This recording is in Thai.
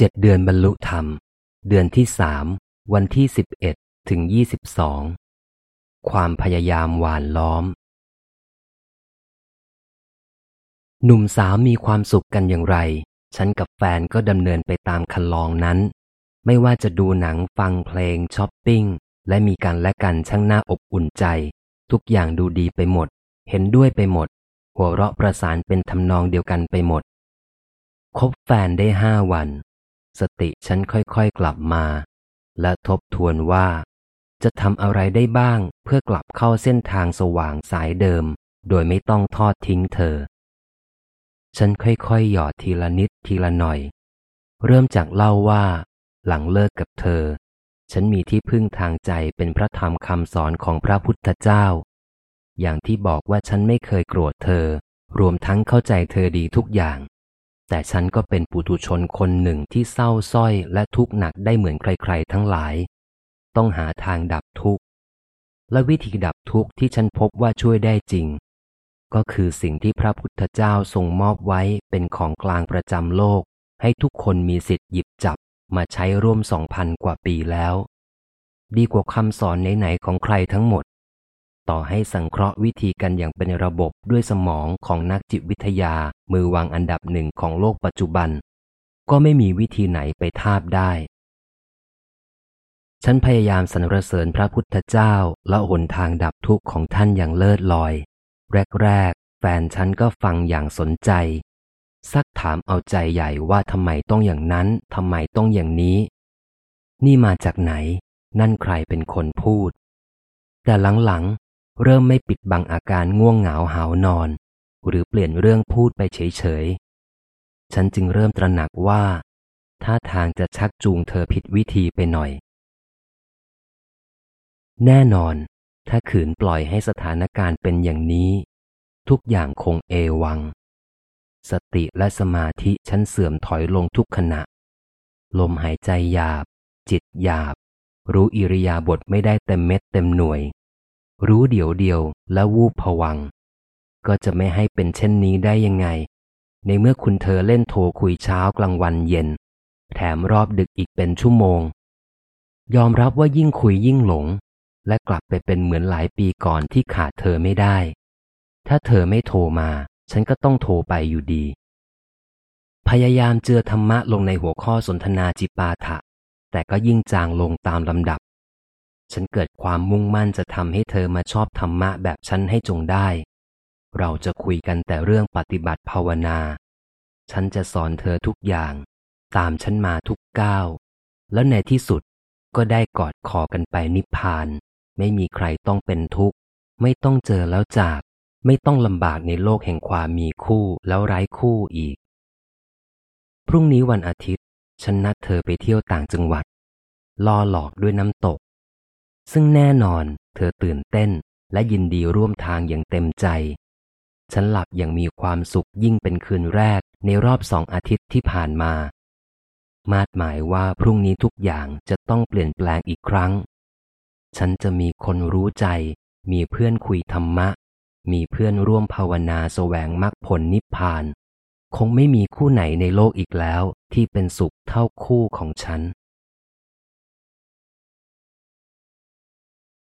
เจ็ดเดือนบรรลุธรรม เดือนที่สามวันที่สิบเอ็ดถึงยี่สิบสองความพยายามหว่านล้อม หนุ่มสาวมีความสุขกันอย่างไร ฉันกับแฟนก็ดำเนินไปตามครรลองนั้น ไม่ว่าจะดูหนังฟังเพลงช้อปปิ้ง และมีกันและกันช่างน่าอบอุ่นใจ ทุกอย่างดูดีไปหมด เห็นด้วยไปหมด หัวเราะประสานเป็นทำนองเดียวกันไปหมดคบแฟนได้ห้าวัน สติฉันค่อยๆกลับมา และทบทวนว่า จะทำอะไรได้บ้างเพื่อกลับเข้าเส้นทางสว่างสายเดิม โดยไม่ต้องทอดทิ้งเธอ ฉันค่อยๆหยอดทีละนิดทีละหน่อย เริ่มจากเล่าว่า หลังเลิกกับเธอ ฉันมีที่พึ่งทางใจเป็นพระธรรมคำสอนของพระพุทธเจ้า อย่างที่บอกว่าฉันไม่เคยโกรธเธอ รวมทั้งเข้าใจเธอดีทุกอย่าง แต่ฉันก็เป็นปุถุชนคนหนึ่งที่เศร้าส้อยและทุกข์หนักได้เหมือนใครๆทั้งหลาย ต้องหาทางดับทุกข์ และวิธีดับทุกข์ที่ฉันพบว่าช่วยได้จริง ก็คือสิ่งที่พระพุทธเจ้าทรงมอบไว้เป็นของกลางประจำโลก ให้ทุกคนมีสิทธิ์หยิบจับมาใช้ร่วมสองพันกว่าปีแล้ว ดีกว่าคำสอนไหนๆของใครทั้งหมด ต่อให้สังเคราะห์วิธีกันอย่างเป็นระบบด้วยสมองของนักจิตวิทยามือวางอันดับหนึ่งของโลกปัจจุบัน ก็ไม่มีวิธีไหนไปทาบได้ ฉันพยายามสรรเสริญพระพุทธเจ้าและหนทางดับทุกข์ของท่านอย่างเลิศลอย แรกๆ แฟนฉันก็ฟังอย่างสนใจ ซักถามเอาใจใหญ่ว่าทำไมต้องอย่างนั้นทำไมต้องอย่างนี้ นี่มาจากไหน นั่นใครเป็นคนพูด แต่หลัง เริ่มไม่ปิดบังอาการง่วงเหงาหานอน หรือเปลี่ยนเรื่องพูดไปเฉยๆ ฉันจึงเริ่มตระหนักว่าท่าทางจะชักจูงเธอผิดวิธีไปหน่อย แน่นอน ถ้าขืนปล่อยให้สถานการณ์เป็นอย่างนี้ ทุกอย่างคงเอวัง สติและสมาธิฉันเสื่อมถอยลงทุกขณะ ลมหายใจหยาบ จิตหยาบ รู้อิริยาบถไม่ได้เต็มเม็ดเต็มหน่วย รู้เดี๋ยวเดียวและวูบผวัง ก็จะไม่ให้เป็นเช่นนี้ได้ยังไง ในเมื่อคุณเธอเล่นโทรคุยเช้ากลางวันเย็น แถมรอบดึกอีกเป็นชั่วโมง ยอมรับว่ายิ่งคุยยิ่งหลง และกลับไปเป็นเหมือนหลายปีก่อนที่ขาดเธอไม่ได้ ถ้าเธอไม่โทรมา ฉันก็ต้องโทรไปอยู่ดี พยายามเจือธรรมะลงในหัวข้อสนทนาจิปาถะแต่ก็ยิ่งจางลงตามลำดับ ฉันเกิดความมุ่งมั่นจะทำให้เธอมาชอบธรรมะแบบฉันให้จงได้ เราจะคุยกันแต่เรื่องปฏิบัติภาวนา ฉันจะสอนเธอทุกอย่าง ตามฉันมาทุกก้าว แล้วในที่สุดก็ได้กอดคอกันไปนิพพาน ไม่มีใครต้องเป็นทุกข์ ไม่ต้องเจอแล้วจาก ไม่ต้องลำบากในโลกแห่งความมีคู่แล้วไร้คู่อีก พรุ่งนี้วันอาทิตย์ ฉันนัดเธอไปเที่ยวต่างจังหวัดล่อหลอกด้วยน้ำตก ซึ่งแน่นอนเธอตื่นเต้นและยินดีร่วมทางอย่างเต็มใจ ฉันหลับอย่างมีความสุขยิ่งเป็นคืนแรกในรอบสองอาทิตย์ที่ผ่านมา มาดหมายว่าพรุ่งนี้ทุกอย่างจะต้องเปลี่ยนแปลงอีกครั้ง ฉันจะมีคนรู้ใจ มีเพื่อนคุยธรรมะ มีเพื่อนร่วมภาวนาแสวงมรรคผลนิพพาน คงไม่มีคู่ไหนในโลกอีกแล้วที่เป็นสุขเท่าคู่ของฉัน